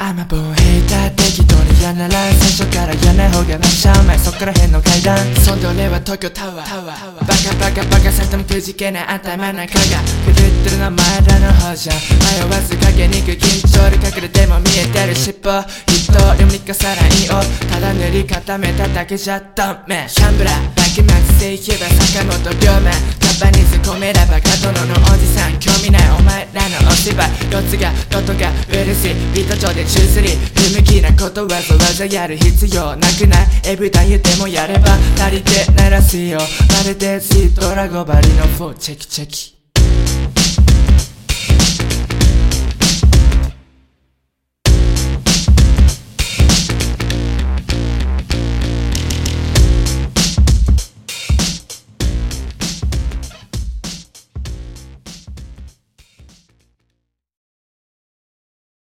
I'm a boy 適当にやなら最初からやな方がなシャーマいそっから変の階段。そんで俺は東京タワー。バカバカバカされてもくじけない頭なんかが狂ってるの前らの方じゃ迷わず影にく緊張で隠れても見えてる尻尾。一人もかさないよただ塗り固めただけじゃダメ。シャンブラーバキマックスいけば坂本龍馬。カバニズめメラバ角野のおじさん。興味ないお前らの芝居四つがことがうる。しいビート上で中スリー不向きなことわざわざやる必要なくないエブダ言ってもやれば足りてないらしいよまるでスイートラゴバリのフォーチェキチェキ